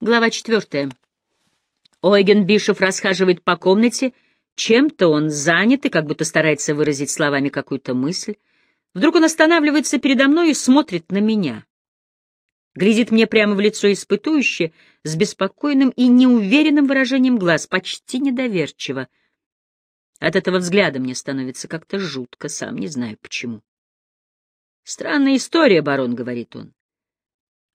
Глава четвертая. Ойген Бишев расхаживает по комнате, чем-то он занят и как будто старается выразить словами какую-то мысль. Вдруг он останавливается передо мной и смотрит на меня. Глядит мне прямо в лицо испытующе, с беспокойным и неуверенным выражением глаз, почти недоверчиво. От этого взгляда мне становится как-то жутко, сам не знаю почему. «Странная история, барон», — говорит он.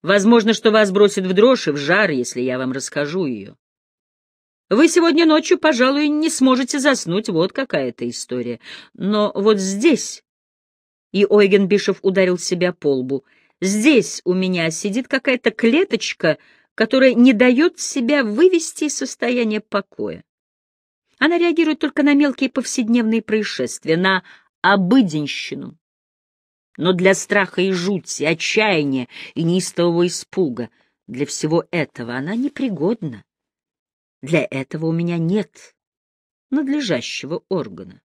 Возможно, что вас бросит в дрожь и в жар, если я вам расскажу ее. Вы сегодня ночью, пожалуй, не сможете заснуть, вот какая-то история. Но вот здесь... И Ойген Бишев ударил себя по лбу. Здесь у меня сидит какая-то клеточка, которая не дает себя вывести из состояния покоя. Она реагирует только на мелкие повседневные происшествия, на обыденщину. Но для страха и жути, отчаяния и неистового испуга, для всего этого она непригодна. Для этого у меня нет надлежащего органа.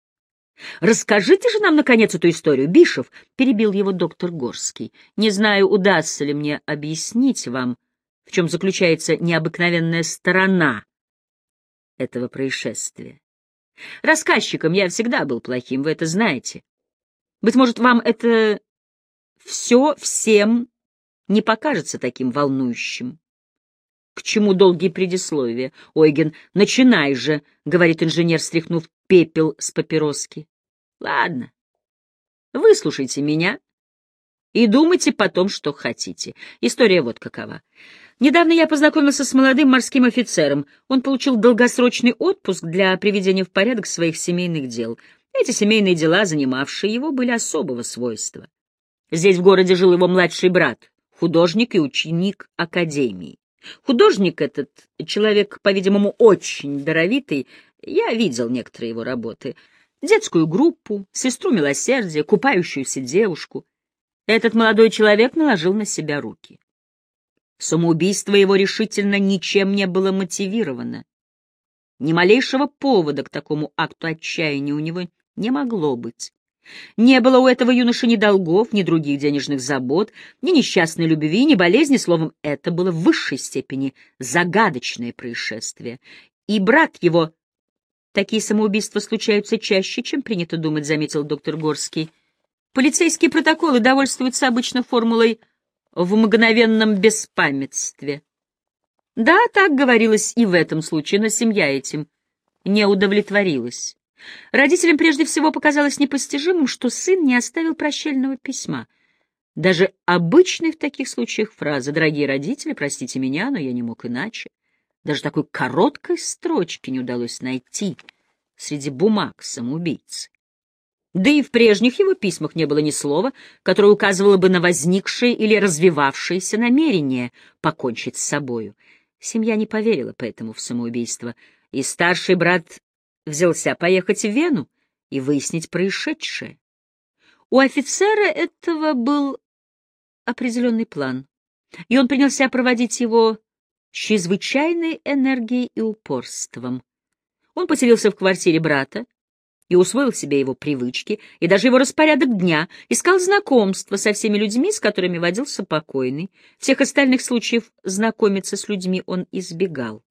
«Расскажите же нам, наконец, эту историю, Бишев!» — перебил его доктор Горский. «Не знаю, удастся ли мне объяснить вам, в чем заключается необыкновенная сторона этого происшествия. Рассказчиком я всегда был плохим, вы это знаете. Быть может, вам это все всем не покажется таким волнующим. К чему долгие предисловия? Ойген, начинай же, — говорит инженер, стряхнув пепел с папироски. Ладно, выслушайте меня и думайте потом, что хотите. История вот какова. Недавно я познакомился с молодым морским офицером. Он получил долгосрочный отпуск для приведения в порядок своих семейных дел — эти семейные дела, занимавшие его, были особого свойства. Здесь в городе жил его младший брат, художник и ученик академии. Художник этот, человек, по-видимому, очень даровитый, я видел некоторые его работы. Детскую группу, сестру милосердия, купающуюся девушку. Этот молодой человек наложил на себя руки. Самоубийство его решительно ничем не было мотивировано. Ни малейшего повода к такому акту отчаяния у него не могло быть. Не было у этого юноши ни долгов, ни других денежных забот, ни несчастной любви, ни болезни, словом, это было в высшей степени загадочное происшествие. И брат его... Такие самоубийства случаются чаще, чем принято думать, заметил доктор Горский. Полицейские протоколы довольствуются обычно формулой «в мгновенном беспамятстве». Да, так говорилось и в этом случае, но семья этим не удовлетворилась. Родителям прежде всего показалось непостижимым, что сын не оставил прощального письма. Даже обычной в таких случаях фраза «Дорогие родители, простите меня, но я не мог иначе». Даже такой короткой строчки не удалось найти среди бумаг самоубийцы. Да и в прежних его письмах не было ни слова, которое указывало бы на возникшее или развивавшееся намерение покончить с собою. Семья не поверила поэтому в самоубийство, и старший брат взялся поехать в Вену и выяснить происшедшее. У офицера этого был определенный план, и он принялся проводить его с чрезвычайной энергией и упорством. Он поселился в квартире брата и усвоил себе его привычки и даже его распорядок дня, искал знакомства со всеми людьми, с которыми водился покойный. Всех остальных случаев знакомиться с людьми он избегал.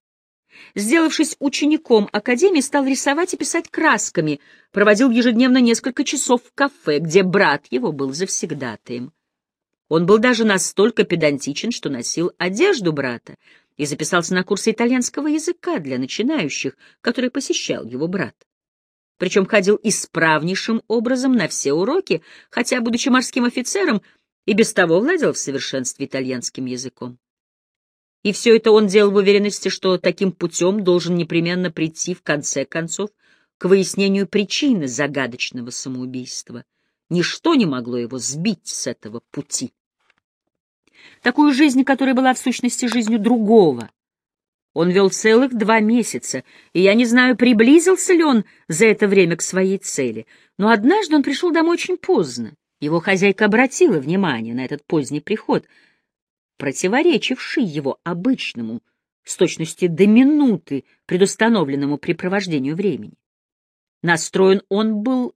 Сделавшись учеником академии, стал рисовать и писать красками, проводил ежедневно несколько часов в кафе, где брат его был завсегдатаем. Он был даже настолько педантичен, что носил одежду брата и записался на курсы итальянского языка для начинающих, которые посещал его брат. Причем ходил исправнейшим образом на все уроки, хотя, будучи морским офицером, и без того владел в совершенстве итальянским языком. И все это он делал в уверенности, что таким путем должен непременно прийти, в конце концов, к выяснению причины загадочного самоубийства. Ничто не могло его сбить с этого пути. Такую жизнь, которая была в сущности жизнью другого, он вел целых два месяца, и я не знаю, приблизился ли он за это время к своей цели. Но однажды он пришел домой очень поздно. Его хозяйка обратила внимание на этот поздний приход — противоречивший его обычному, с точностью до минуты, предустановленному при провождению времени. Настроен он был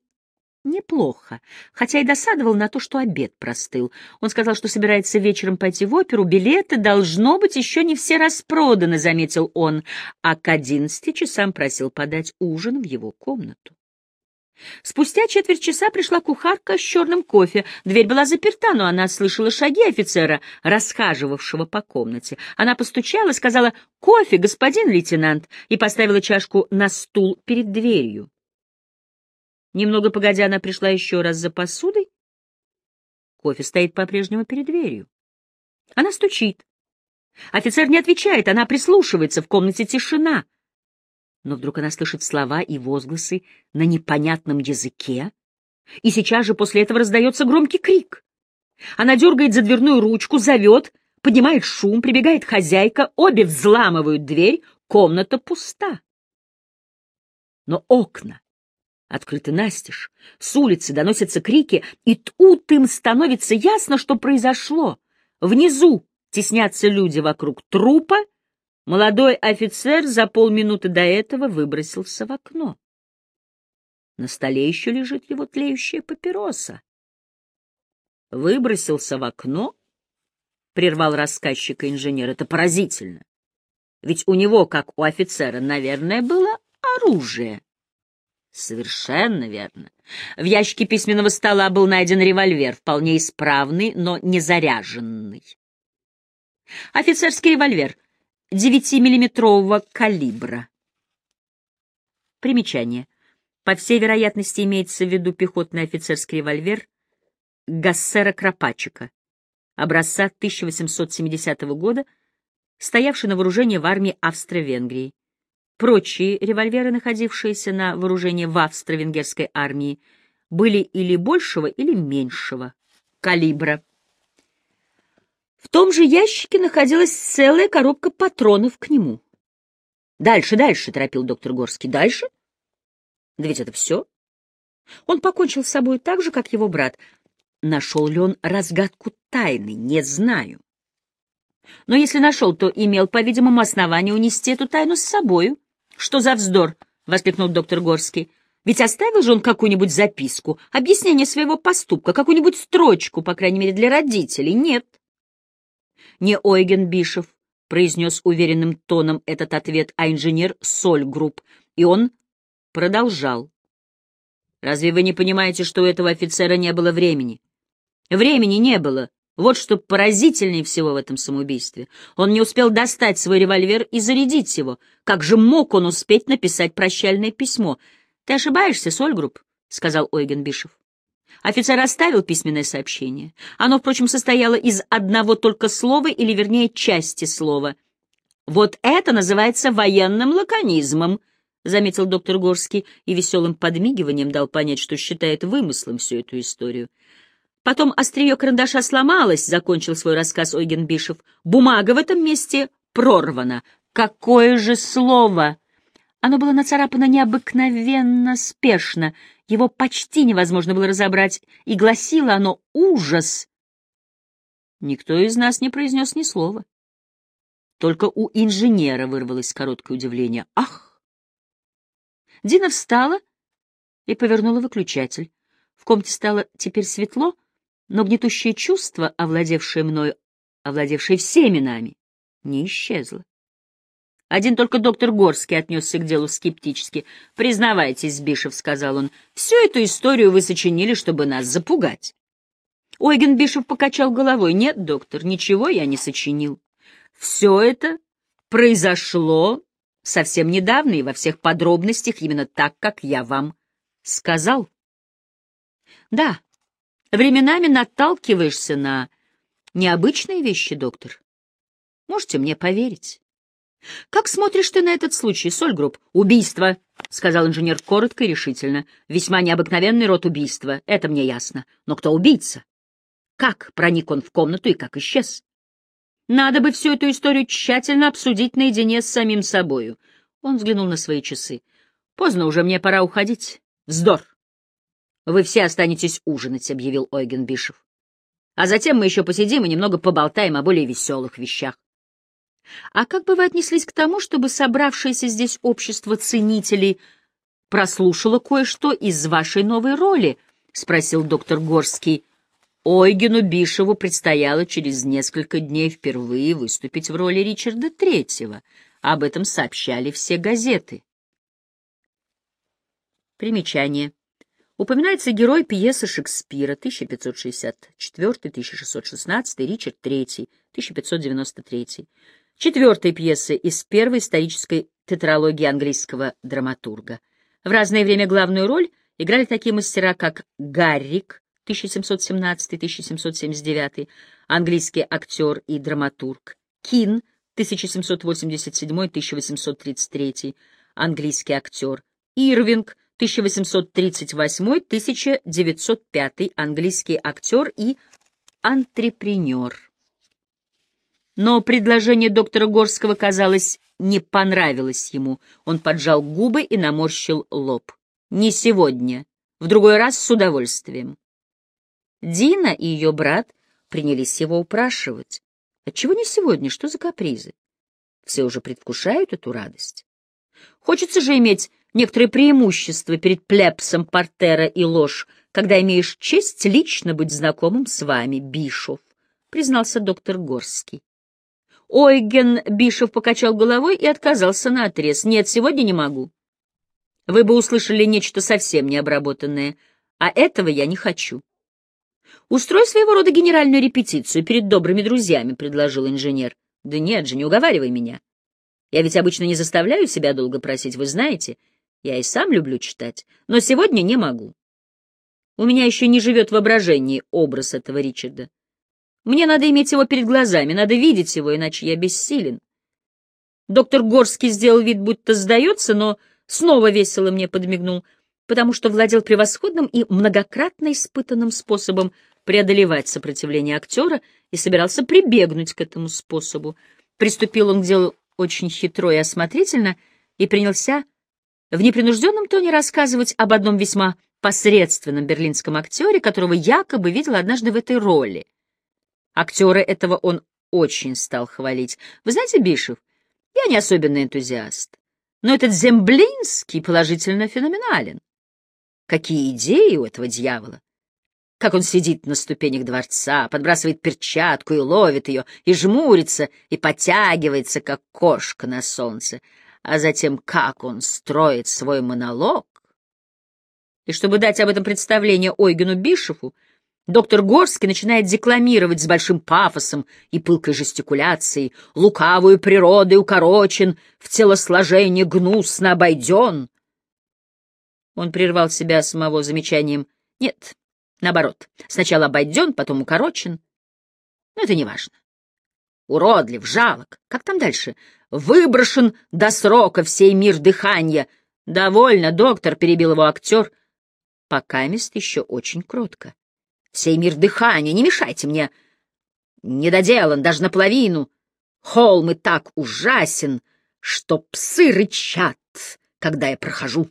неплохо, хотя и досадовал на то, что обед простыл. Он сказал, что собирается вечером пойти в оперу, билеты, должно быть, еще не все распроданы, заметил он, а к одиннадцати часам просил подать ужин в его комнату. Спустя четверть часа пришла кухарка с черным кофе. Дверь была заперта, но она слышала шаги офицера, расхаживавшего по комнате. Она постучала, сказала «Кофе, господин лейтенант», и поставила чашку на стул перед дверью. Немного погодя, она пришла еще раз за посудой. Кофе стоит по-прежнему перед дверью. Она стучит. Офицер не отвечает, она прислушивается, в комнате тишина — но вдруг она слышит слова и возгласы на непонятном языке, и сейчас же после этого раздается громкий крик. Она дергает за дверную ручку, зовет, поднимает шум, прибегает хозяйка, обе взламывают дверь, комната пуста. Но окна открыты настежь, с улицы доносятся крики, и тут им становится ясно, что произошло. Внизу теснятся люди вокруг трупа, Молодой офицер за полминуты до этого выбросился в окно. На столе еще лежит его тлеющая папироса. Выбросился в окно? Прервал рассказчика инженер. Это поразительно. Ведь у него, как у офицера, наверное, было оружие. Совершенно верно. В ящике письменного стола был найден револьвер, вполне исправный, но не заряженный. Офицерский револьвер — 9-миллиметрового калибра. Примечание. По всей вероятности имеется в виду пехотный офицерский револьвер Гассера Кропачика, образца 1870 года, стоявший на вооружении в армии Австро-Венгрии. Прочие револьверы, находившиеся на вооружении в австро-венгерской армии, были или большего, или меньшего калибра. В том же ящике находилась целая коробка патронов к нему. «Дальше, дальше», — торопил доктор Горский. «Дальше? Да ведь это все». Он покончил с собой так же, как его брат. Нашел ли он разгадку тайны, не знаю. Но если нашел, то имел, по-видимому, основание унести эту тайну с собою. «Что за вздор?» — воскликнул доктор Горский. «Ведь оставил же он какую-нибудь записку, объяснение своего поступка, какую-нибудь строчку, по крайней мере, для родителей. Нет не Ойген Бишев произнес уверенным тоном этот ответ, а инженер Сольгрупп, и он продолжал. «Разве вы не понимаете, что у этого офицера не было времени?» «Времени не было. Вот что поразительнее всего в этом самоубийстве. Он не успел достать свой револьвер и зарядить его. Как же мог он успеть написать прощальное письмо? Ты ошибаешься, Сольгрупп», — сказал Ойген Бишев. Офицер оставил письменное сообщение. Оно, впрочем, состояло из одного только слова, или, вернее, части слова. «Вот это называется военным лаконизмом», — заметил доктор Горский и веселым подмигиванием дал понять, что считает вымыслом всю эту историю. Потом острие карандаша сломалось, — закончил свой рассказ Ойген Бишев. Бумага в этом месте прорвана. Какое же слово! Оно было нацарапано необыкновенно спешно, его почти невозможно было разобрать, и гласило оно «ужас». Никто из нас не произнес ни слова. Только у инженера вырвалось короткое удивление. «Ах!» Дина встала и повернула выключатель. В комнате стало теперь светло, но гнетущее чувство, овладевшее мною, овладевшее всеми нами, не исчезло. Один только доктор Горский отнесся к делу скептически. «Признавайтесь, Бишев», — сказал он, — «всю эту историю вы сочинили, чтобы нас запугать». Ойген Бишев покачал головой. «Нет, доктор, ничего я не сочинил. Все это произошло совсем недавно и во всех подробностях именно так, как я вам сказал». «Да, временами наталкиваешься на необычные вещи, доктор. Можете мне поверить». «Как смотришь ты на этот случай, Сольгрупп?» «Убийство», — сказал инженер коротко и решительно. «Весьма необыкновенный род убийства, это мне ясно. Но кто убийца? Как проник он в комнату и как исчез? Надо бы всю эту историю тщательно обсудить наедине с самим собою». Он взглянул на свои часы. «Поздно уже, мне пора уходить. Вздор!» «Вы все останетесь ужинать», — объявил Ойген Бишев. «А затем мы еще посидим и немного поболтаем о более веселых вещах. А как бы вы отнеслись к тому, чтобы собравшееся здесь общество ценителей прослушало кое-что из вашей новой роли спросил доктор Горский. Ойгену Бишеву предстояло через несколько дней впервые выступить в роли Ричарда Третьего. Об этом сообщали все газеты. Примечание. Упоминается герой пьесы Шекспира 1564-1616, Ричард III, 1593. Четвертой пьесы из первой исторической тетралогии английского драматурга. В разное время главную роль играли такие мастера, как Гаррик 1717-1779, английский актер и драматург, Кин 1787-1833, английский актер, Ирвинг 1838-1905, английский актер и антрепренер. Но предложение доктора Горского, казалось, не понравилось ему. Он поджал губы и наморщил лоб. «Не сегодня. В другой раз с удовольствием». Дина и ее брат принялись его упрашивать. Отчего не сегодня? Что за капризы? Все уже предвкушают эту радость. Хочется же иметь некоторые преимущества перед плебсом Портера и ложь, когда имеешь честь лично быть знакомым с вами, Бишов, признался доктор Горский. Ойген Бишев покачал головой и отказался на отрез. «Нет, сегодня не могу. Вы бы услышали нечто совсем необработанное, а этого я не хочу». «Устрой своего рода генеральную репетицию перед добрыми друзьями», — предложил инженер. «Да нет же, не уговаривай меня. Я ведь обычно не заставляю себя долго просить, вы знаете. Я и сам люблю читать, но сегодня не могу. У меня еще не живет воображение образ этого Ричарда. Мне надо иметь его перед глазами, надо видеть его, иначе я бессилен. Доктор Горский сделал вид, будто сдается, но снова весело мне подмигнул, потому что владел превосходным и многократно испытанным способом преодолевать сопротивление актера и собирался прибегнуть к этому способу. Приступил он к делу очень хитро и осмотрительно и принялся в непринужденном тоне рассказывать об одном весьма посредственном берлинском актере, которого якобы видел однажды в этой роли — Актера этого он очень стал хвалить. Вы знаете, Бишев, я не особенный энтузиаст, но этот Земблинский положительно феноменален. Какие идеи у этого дьявола! Как он сидит на ступенях дворца, подбрасывает перчатку и ловит ее, и жмурится, и потягивается, как кошка на солнце, а затем как он строит свой монолог. И чтобы дать об этом представление Ойгену Бишеву, Доктор Горский начинает декламировать с большим пафосом и пылкой жестикуляцией, лукавую природой укорочен, в телосложении гнусно обойден. Он прервал себя самого замечанием «нет». Наоборот, сначала обойден, потом укорочен. Но это не важно. Уродлив, жалок. Как там дальше? Выброшен до срока всей мир дыхания. Довольно, доктор, — перебил его актер. Пока мест еще очень кротко. Сей мир дыхания, не мешайте мне. Недоделан даже наполовину. Холм и так ужасен, что псы рычат, когда я прохожу.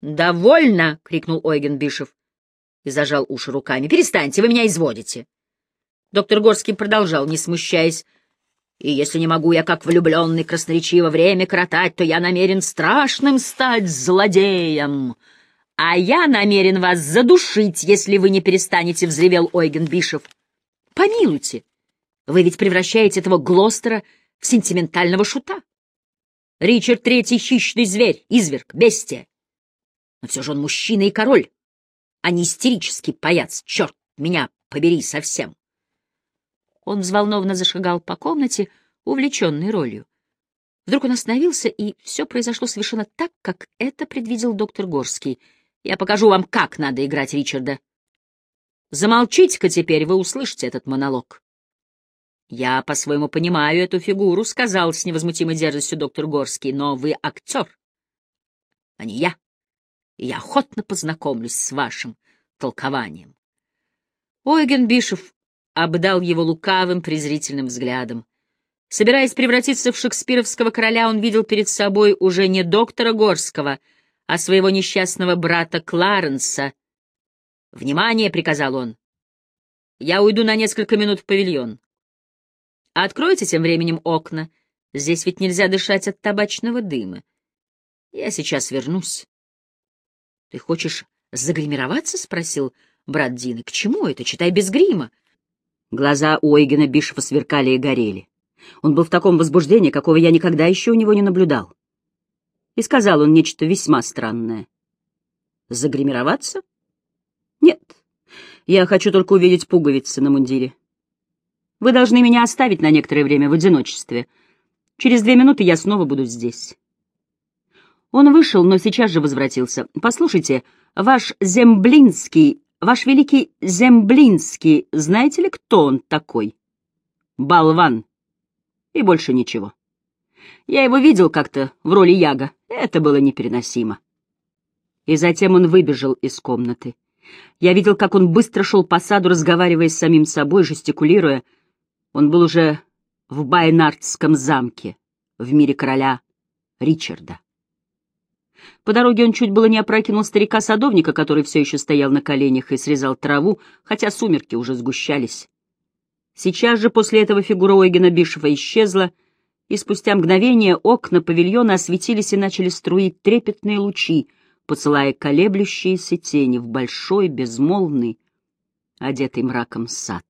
«Довольно!» — крикнул Ойген Бишев и зажал уши руками. «Перестаньте, вы меня изводите!» Доктор Горский продолжал, не смущаясь. «И если не могу я, как влюбленный, красноречиво время коротать, то я намерен страшным стать злодеем!» «А я намерен вас задушить, если вы не перестанете», — взревел Ойген Бишев. «Помилуйте, вы ведь превращаете этого Глостера в сентиментального шута. Ричард Третий — хищный зверь, изверг, бестия. Но все же он мужчина и король, а не истерический паяц, черт меня побери совсем». Он взволнованно зашагал по комнате, увлеченный ролью. Вдруг он остановился, и все произошло совершенно так, как это предвидел доктор Горский — я покажу вам, как надо играть Ричарда. Замолчите-ка теперь, вы услышите этот монолог. Я по-своему понимаю эту фигуру, — сказал с невозмутимой дерзостью доктор Горский, — но вы актер, а не я, и я охотно познакомлюсь с вашим толкованием. Ойген Бишев обдал его лукавым презрительным взглядом. Собираясь превратиться в шекспировского короля, он видел перед собой уже не доктора Горского — а своего несчастного брата Кларенса. «Внимание!» — приказал он. «Я уйду на несколько минут в павильон. Откройте тем временем окна. Здесь ведь нельзя дышать от табачного дыма. Я сейчас вернусь. Ты хочешь «Загримироваться?» — спросил брат Дины. «К чему это? Читай без грима». Глаза у Ойгена Бишева сверкали и горели. Он был в таком возбуждении, какого я никогда еще у него не наблюдал. И сказал он нечто весьма странное. «Загримироваться?» «Нет, я хочу только увидеть пуговицы на мундире. Вы должны меня оставить на некоторое время в одиночестве. Через две минуты я снова буду здесь». Он вышел, но сейчас же возвратился. «Послушайте, ваш Земблинский, ваш великий Земблинский, знаете ли, кто он такой?» «Болван. И больше ничего. Я его видел как-то в роли Яга. Это было непереносимо». И затем он выбежал из комнаты. Я видел, как он быстро шел по саду, разговаривая с самим собой, жестикулируя. Он был уже в Байнардском замке, в мире короля Ричарда. По дороге он чуть было не опрокинул старика-садовника, который все еще стоял на коленях и срезал траву, хотя сумерки уже сгущались. Сейчас же после этого фигура Ойгена Бишева исчезла, и спустя мгновение окна павильона осветились и начали струить трепетные лучи, посылая колеблющиеся тени в большой, безмолвный, одетый мраком сад.